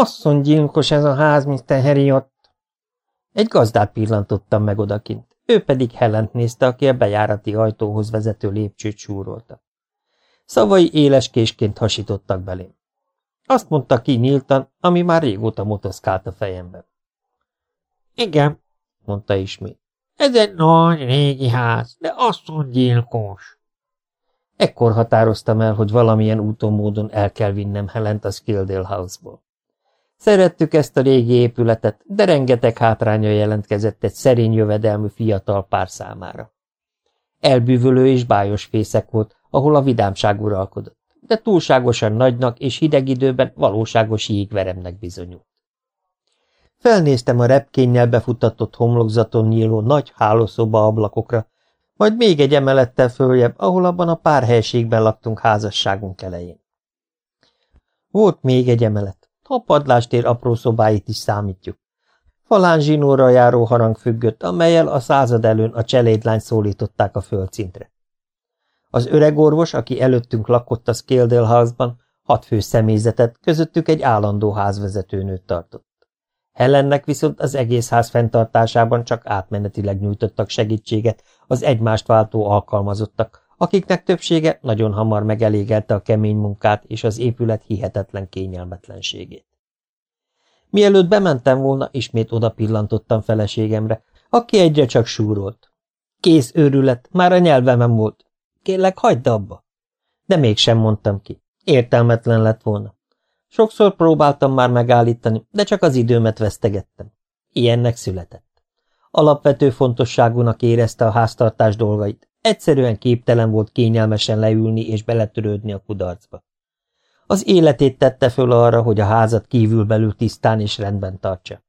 Asszony gyilkos ez a ház, Mr. Harriot. Egy gazdát pillantottam meg odakint, ő pedig Helent nézte, aki a bejárati ajtóhoz vezető lépcsőt súrolta. Szavai éles késként hasítottak belém. Azt mondta ki nyíltan, ami már régóta motoszkált a fejemben. Igen, mondta ismét. Ez egy nagy, régi ház, de asszony gyilkos. Ekkor határoztam el, hogy valamilyen úton módon el kell vinnem Helent a Skildale House-ból. Szerettük ezt a régi épületet, de rengeteg hátránya jelentkezett egy szerény jövedelmű fiatal pár számára. Elbűvölő és bájos fészek volt, ahol a vidámság uralkodott, de túlságosan nagynak és hideg időben valóságos jégveremnek bizonyult. Felnéztem a repkénnyel befutatott homlokzaton nyíló nagy hálószoba ablakokra, majd még egy emelettel följebb, ahol abban a pár helységben laktunk házasságunk elején. Volt még egy emelet, a padlástér apró szobáit is számítjuk. Falán zsinóra járó harang függött, amelyel a század előn a cselédlány szólították a földszintre. Az öreg orvos, aki előttünk lakott a Scaledale House-ban, hat fő személyzetet, közöttük egy állandó házvezetőnőt tartott. Helennek viszont az egész ház fenntartásában csak átmenetileg nyújtottak segítséget az egymást váltó alkalmazottak, akiknek többsége nagyon hamar megelégelte a kemény munkát és az épület hihetetlen kényelmetlenségét. Mielőtt bementem volna, ismét oda pillantottam feleségemre, aki egyre csak súrolt. Kész őrület, már a nyelvemen volt. Kérlek, hagyd abba. De mégsem mondtam ki. Értelmetlen lett volna. Sokszor próbáltam már megállítani, de csak az időmet vesztegettem. Ilyennek született. Alapvető fontosságúnak érezte a háztartás dolgait. Egyszerűen képtelen volt kényelmesen leülni és beletörődni a kudarcba. Az életét tette föl arra, hogy a házat kívülbelül tisztán és rendben tartsa.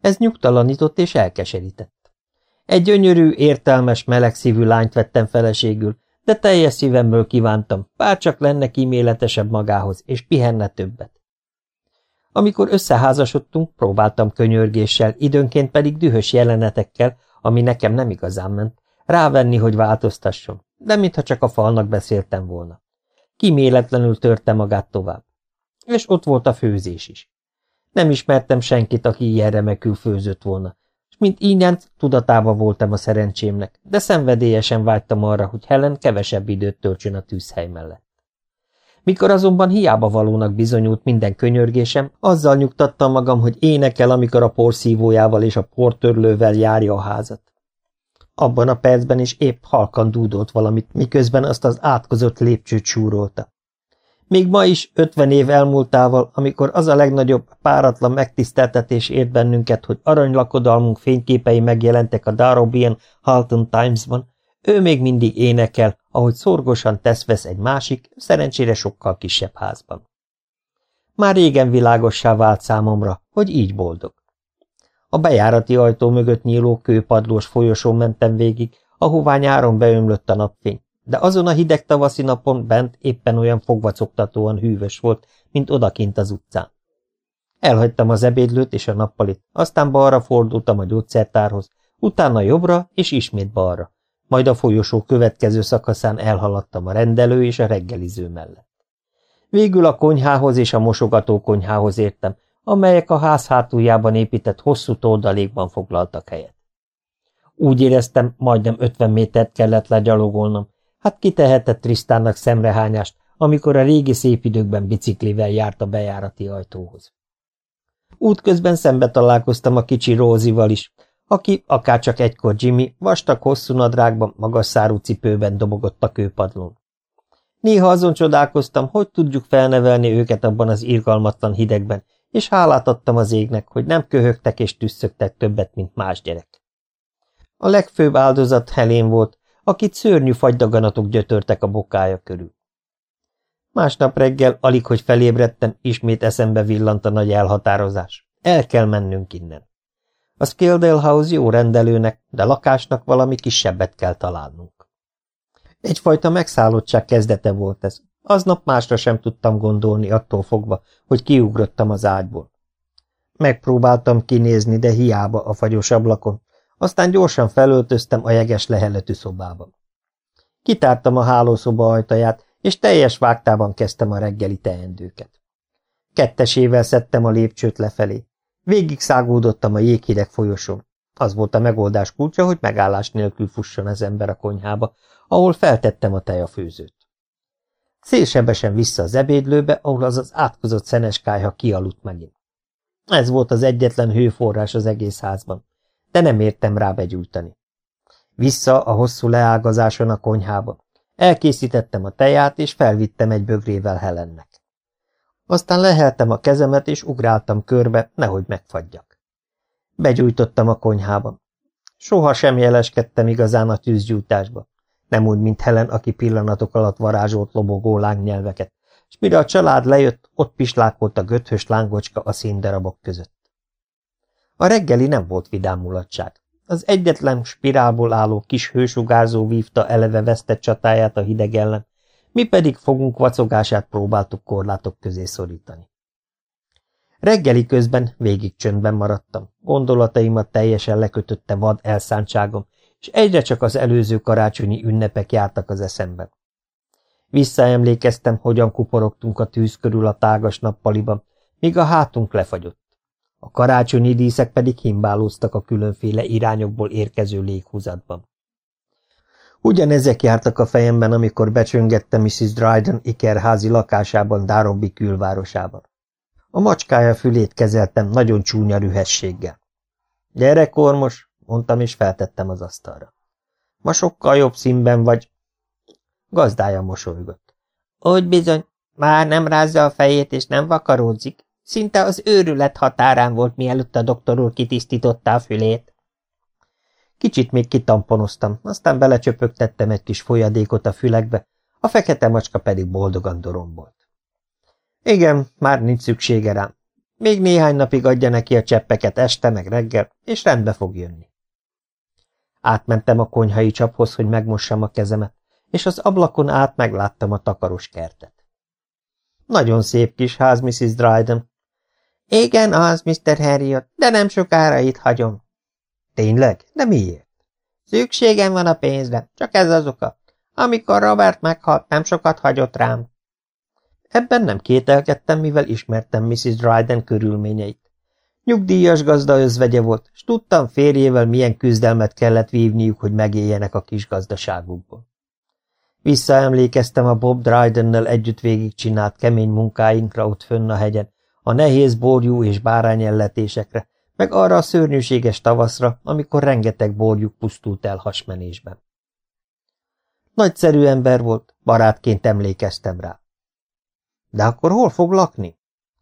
Ez nyugtalanított és elkeserített. Egy gyönyörű, értelmes, melegszívű lányt vettem feleségül, de teljes szívemből kívántam, bárcsak lenne kíméletesebb magához, és pihenne többet. Amikor összeházasodtunk, próbáltam könyörgéssel, időnként pedig dühös jelenetekkel, ami nekem nem igazán ment, rávenni, hogy változtasson, de mintha csak a falnak beszéltem volna. Kiméletlenül törte magát tovább. És ott volt a főzés is. Nem ismertem senkit, aki ilyen remekül főzött volna, mint ínyent, tudatában voltam a szerencsémnek, de szenvedélyesen vágytam arra, hogy Helen kevesebb időt töltsön a tűzhely mellett. Mikor azonban hiába valónak bizonyult minden könyörgésem, azzal nyugtattam magam, hogy énekel, amikor a porszívójával és a portörlővel járja a házat. Abban a percben is épp halkan dúdolt valamit, miközben azt az átkozott lépcsőt súrolta. Még ma is, ötven év elmúltával, amikor az a legnagyobb, páratlan megtiszteltetés ért bennünket, hogy aranylakodalmunk fényképei megjelentek a Darobian Halton Times-ban, ő még mindig énekel, ahogy szorgosan tesz-vesz egy másik, szerencsére sokkal kisebb házban. Már régen világossá vált számomra, hogy így boldog. A bejárati ajtó mögött nyíló kőpadlós folyosón mentem végig, ahová nyáron beömlött a napfény, de azon a hideg tavaszi napon bent éppen olyan fogvacoktatóan hűvös volt, mint odakint az utcán. Elhagytam az ebédlőt és a nappalit, aztán balra fordultam a gyógyszertárhoz, utána jobbra és ismét balra, majd a folyosó következő szakaszán elhaladtam a rendelő és a reggeliző mellett. Végül a konyhához és a mosogató konyhához értem, amelyek a ház hátuljában épített hosszú toldalékban foglaltak helyet. Úgy éreztem, majdnem ötven métert kellett legyalogolnom, Hát ki tehetett Trisztánnak szemrehányást, amikor a régi szép időkben biciklivel járt a bejárati ajtóhoz. Útközben szembe találkoztam a kicsi Rózival is, aki, akárcsak egykor Jimmy, vastag hosszú nadrágban, magas szárú cipőben dobogott a kőpadlón. Néha azon csodálkoztam, hogy tudjuk felnevelni őket abban az irgalmatlan hidegben, és hálát adtam az égnek, hogy nem köhögtek és tüsszögtek többet, mint más gyerek. A legfőbb áldozat Helén volt, akit szörnyű fagydaganatok gyötörtek a bokája körül. Másnap reggel, alig hogy felébredtem, ismét eszembe villant a nagy elhatározás. El kell mennünk innen. A Skildale House jó rendelőnek, de lakásnak valami kisebbet kell találnunk. Egyfajta megszállottság kezdete volt ez. Aznap másra sem tudtam gondolni attól fogva, hogy kiugrottam az ágyból. Megpróbáltam kinézni, de hiába a fagyos ablakon, aztán gyorsan felöltöztem a jeges leheletű szobába. Kitártam a hálószoba ajtaját, és teljes vágtában kezdtem a reggeli teendőket. Kettesével szedtem a lépcsőt lefelé. Végig szágódottam a jéghideg folyosón. Az volt a megoldás kulcsa, hogy megállás nélkül fusson az ember a konyhába, ahol feltettem a tejafőzőt. Szélsebesen vissza az ebédlőbe, ahol az az átkozott szenes kájha kialudt megint. Ez volt az egyetlen hőforrás az egész házban, de nem értem rá begyújtani. Vissza a hosszú leágazáson a konyhába. Elkészítettem a teját, és felvittem egy bögrével Helennek. Aztán leheltem a kezemet, és ugráltam körbe, nehogy megfagyjak. Begyújtottam a konyhába. Soha sem jeleskedtem igazán a tűzgyújtásba. Nem úgy, mint Helen, aki pillanatok alatt varázsolt lobogó lángnyelveket, és mire a család lejött, ott pislákolt a göthös lángocska a színdarabok között. A reggeli nem volt vidám. Az egyetlen spirálból álló kis hősugárzó vívta eleve vesztett csatáját a hideg ellen, mi pedig fogunk vacogását próbáltuk korlátok közé szorítani. Reggeli közben végig csöndben maradtam, gondolataimat teljesen lekötötte vad elszántságom, és egyre csak az előző karácsonyi ünnepek jártak az eszemben. Visszaemlékeztem, hogyan kuporogtunk a tűz körül a tágas nappaliban, míg a hátunk lefagyott. A karácsonyi díszek pedig himbálóztak a különféle irányokból érkező léghúzatban. Ugyanezek jártak a fejemben, amikor becsöngettem Mrs. Dryden ikerházi lakásában Darombi külvárosában. A macskája fülét kezeltem nagyon csúnya rühességgel. Gyere, kormos, mondtam, és feltettem az asztalra. Ma sokkal jobb színben vagy. Gazdája mosolygott. Úgy bizony, már nem rázza a fejét, és nem vakaródzik. Szinte az őrület határán volt, mielőtt a doktor úr kitisztította a fülét. Kicsit még kitamponoztam, aztán belecsöpögtettem egy kis folyadékot a fülekbe, a fekete macska pedig boldogan dorombolt. Igen, már nincs szüksége rám. Még néhány napig adja neki a cseppeket este meg reggel, és rendbe fog jönni. Átmentem a konyhai csaphoz, hogy megmossam a kezemet, és az ablakon át megláttam a takaros kertet. Nagyon szép kis ház, Mrs. Dryden. Igen, az, Mr. Harriot, de nem sokára itt hagyom. Tényleg? De miért? Szükségem van a pénzre, csak ez az oka. Amikor Robert meghalt, nem sokat hagyott rám. Ebben nem kételkedtem, mivel ismertem Mrs. Dryden körülményeit. Nyugdíjas gazda özvegye volt, s tudtam férjével milyen küzdelmet kellett vívniuk, hogy megéljenek a kis gazdaságukból. Visszaemlékeztem a Bob Drydennel együtt végigcsinált kemény munkáinkra ott fönn a hegyen, a nehéz borjú és bárányelletésekre, meg arra a szörnyűséges tavaszra, amikor rengeteg borjuk pusztult el hasmenésben. Nagyszerű ember volt, barátként emlékeztem rá. De akkor hol fog lakni?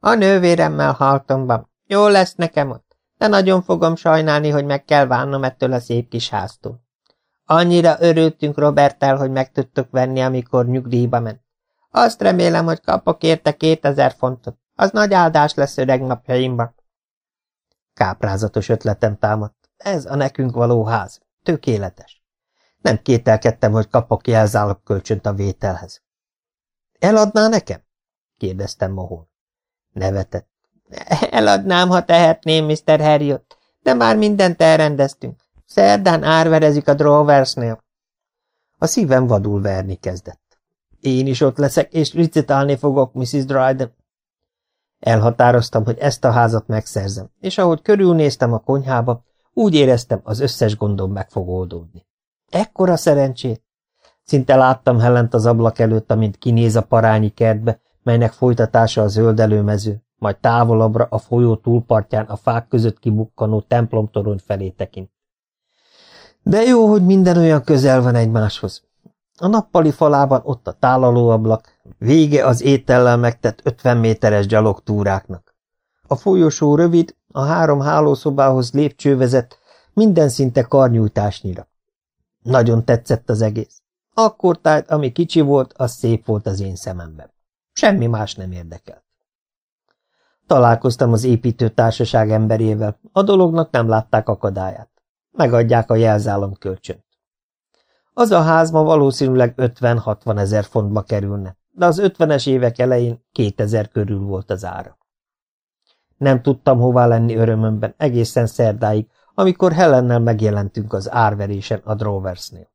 A nővéremmel Haltonban. Jó lesz nekem ott, de nagyon fogom sajnálni, hogy meg kell válnom ettől a szép kis háztól. Annyira örültünk Roberttel, hogy meg tudtuk venni, amikor nyugdíjba ment. Azt remélem, hogy kapok érte kétezer fontot. Az nagy áldás lesz öreg napjaimban. Káprázatos ötletem támadt. Ez a nekünk való ház. Tökéletes. Nem kételkedtem, hogy kapok jelzálog kölcsönt a vételhez. Eladná nekem? kérdeztem Mohon. Nevetett. Eladnám, ha tehetném, Mr. Harriot, de már mindent elrendeztünk. Szerdán árverezik a Droversnél. A szívem vadul verni kezdett. Én is ott leszek, és licitálni fogok, Mrs. Dryden. Elhatároztam, hogy ezt a házat megszerzem, és ahogy körülnéztem a konyhába, úgy éreztem, az összes gondom meg fog oldódni. Ekkora szerencsét! Szinte láttam Helent az ablak előtt, amint kinéz a parányi kertbe, melynek folytatása a zöldelő mező, majd távolabbra a folyó túlpartján a fák között kibukkanó templomtorony felé tekint. De jó, hogy minden olyan közel van egymáshoz. A nappali falában ott a tálalóablak, vége az étellel megtett 50 méteres gyalogtúráknak. A folyosó rövid, a három hálószobához lépcső vezet, minden szinte karnyújtásnyira. Nagyon tetszett az egész. Akkor tájt, ami kicsi volt, az szép volt az én szememben. Semmi más nem érdekelt. Találkoztam az építőtársaság emberével, a dolognak nem látták akadályát. Megadják a jelzálom kölcsönt. Az a ház ma valószínűleg 50-60 ezer fontba kerülne, de az 50-es évek elején 2000 körül volt az ára. Nem tudtam hová lenni örömömben egészen szerdáig, amikor Helennel megjelentünk az árverésen a Droversnél.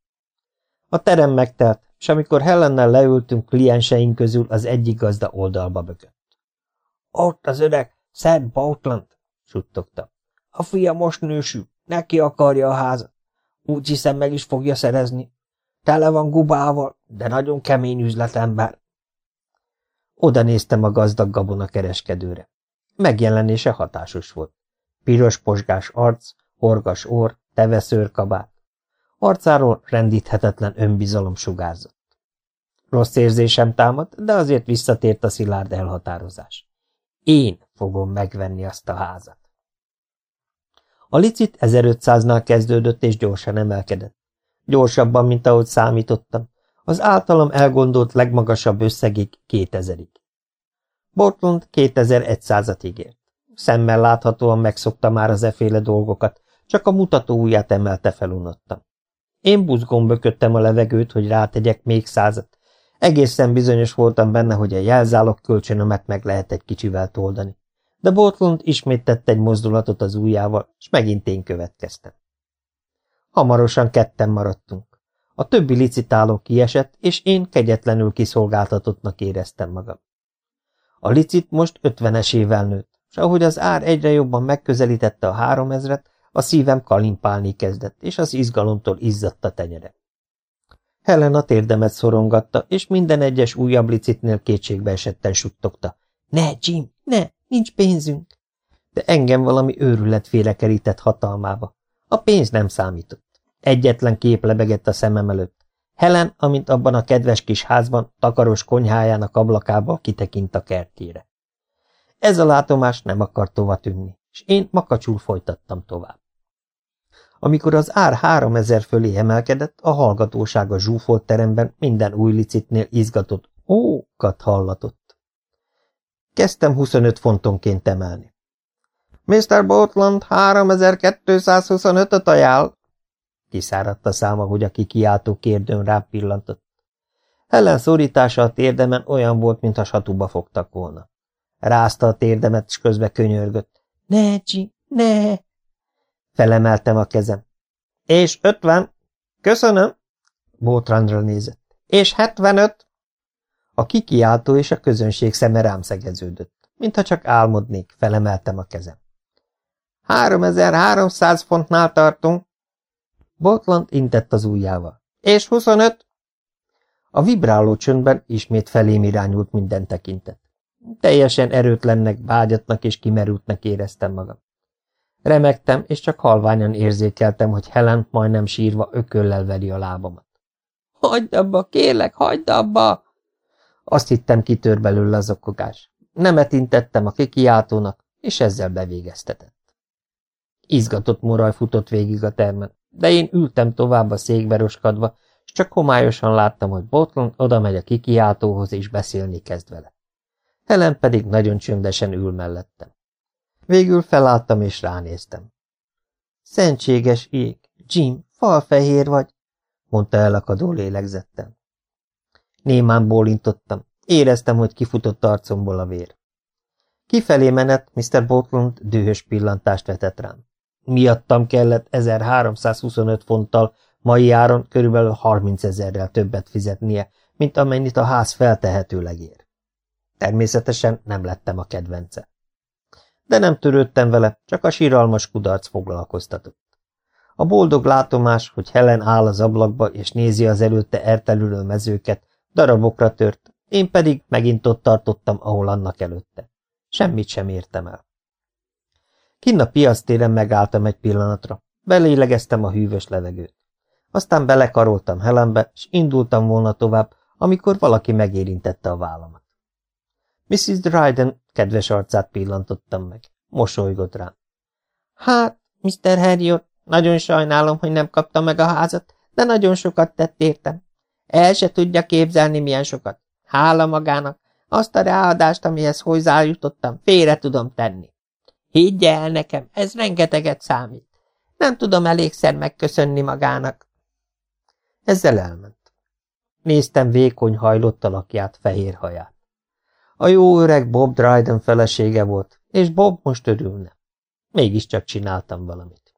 A terem megtelt, és amikor Helennel leültünk klienseink közül az egyik gazda oldalba bökött. Ott az öreg, Szent Bautland, suttogta. A fia most nősül, neki akarja a házat. Úgy hiszem, meg is fogja szerezni. Tele van gubával, de nagyon kemény üzletember. Oda néztem a gazdag gabona kereskedőre. Megjelenése hatásos volt. Piros posgás arc, horgas orr, teveszőr kabát. Arcáról rendíthetetlen önbizalom sugárzott. Rossz érzésem támadt, de azért visszatért a szilárd elhatározás. Én fogom megvenni azt a házat. A licit 1500-nál kezdődött és gyorsan emelkedett. Gyorsabban, mint ahogy számítottam. Az általam elgondolt legmagasabb összegig 2000-ig. Bortlund 2100-at ígért. Szemmel láthatóan megszokta már az eféle dolgokat, csak a mutató ujját emelte fel unottam. Én buzgón bököttem a levegőt, hogy rátegyek még százat. Egészen bizonyos voltam benne, hogy a jelzálog kölcsönömet meg lehet egy kicsivel toldani. De Bortlund ismét tett egy mozdulatot az ujjával, és megint én következtem. Hamarosan ketten maradtunk. A többi licitáló kiesett, és én kegyetlenül kiszolgáltatottnak éreztem magam. A licit most ötvenesével nőtt, és ahogy az ár egyre jobban megközelítette a háromezret, a szívem kalimpálni kezdett, és az izgalomtól izzadt a tenyere. Helen a térdemet szorongatta, és minden egyes újabb licitnél kétségbe esetten suttogta. Ne, Jim, ne, nincs pénzünk! De engem valami őrület félekerített hatalmába. A pénz nem számított. Egyetlen kép lebegett a szemem előtt. Helen, amint abban a kedves kis házban, takaros konyhájának ablakába kitekint a kertjére. Ez a látomás nem akart tova tűnni, és én makacsul folytattam tovább. Amikor az ár három ezer fölé emelkedett, a hallgatóság a zsúfolt teremben minden új licitnél izgatott ókat hallatott. Kezdtem 25 fontonként emelni. Mr. Botland 3225-öt ajánl. Kiszáradt a száma, hogy a kikiáltó kérdőn rám pillantott. Helen szorítása a térdemen olyan volt, mintha satuba fogtak volna. Rázta a térdemet, és közbe könyörgött. Ne, Jim, ne! Felemeltem a kezem. És ötven. Köszönöm. Bótrandra nézett. És hetvenöt. A kikiáltó és a közönség szeme rám szegeződött. Mintha csak álmodnék, felemeltem a kezem. 3300 fontnál tartunk. Botland intett az ujjával. És 25? A vibráló csöndben ismét felém irányult minden tekintet. Teljesen erőtlennek, bágyatnak és kimerültnek éreztem magam. Remektem, és csak halványan érzékeltem, hogy Helen majdnem sírva ököllel veri a lábamat. Hagyd abba, kérlek, hagyd abba! Azt hittem, kitör belőle az okogás. Nemet intettem a kikiáltónak, és ezzel bevégeztetett. Izgatott moraj futott végig a termen, de én ültem tovább a székbe roskadva, és csak homályosan láttam, hogy Botlon oda megy a kikiáltóhoz, és beszélni kezd vele. Helen pedig nagyon csöndesen ül mellettem. Végül felálltam és ránéztem. Szentséges ég, Jim, falfehér vagy, mondta elakadó lélegzettel. Némán bólintottam. Éreztem, hogy kifutott arcomból a vér. Kifelé menet Mr. Botlund dühös pillantást vetett rám. Miattam kellett 1325 fonttal, mai áron körülbelül 30 ezerrel többet fizetnie, mint amennyit a ház feltehetőleg ér. Természetesen nem lettem a kedvence. De nem törődtem vele, csak a síralmas kudarc foglalkoztatott. A boldog látomás, hogy Helen áll az ablakba és nézi az előtte eltelülő mezőket, darabokra tört, én pedig megint ott tartottam, ahol annak előtte. Semmit sem értem el. Kinn a piasztéren megálltam egy pillanatra, belélegeztem a hűvös levegőt. Aztán belekaroltam Helenbe, és indultam volna tovább, amikor valaki megérintette a vállamat. Mrs. Dryden kedves arcát pillantottam meg. Mosolygott rám. Hát, Mr. Harriot, nagyon sajnálom, hogy nem kaptam meg a házat, de nagyon sokat tett értem. El se tudja képzelni, milyen sokat. Hála magának, azt a ráadást, amihez hozzájutottam, félre tudom tenni. Higgy el nekem, ez rengeteget számít. Nem tudom elégszer megköszönni magának. Ezzel elment. Néztem vékony hajlott alakját, fehér haját. A jó öreg Bob Dryden felesége volt, és Bob most örülne. Mégiscsak csináltam valamit.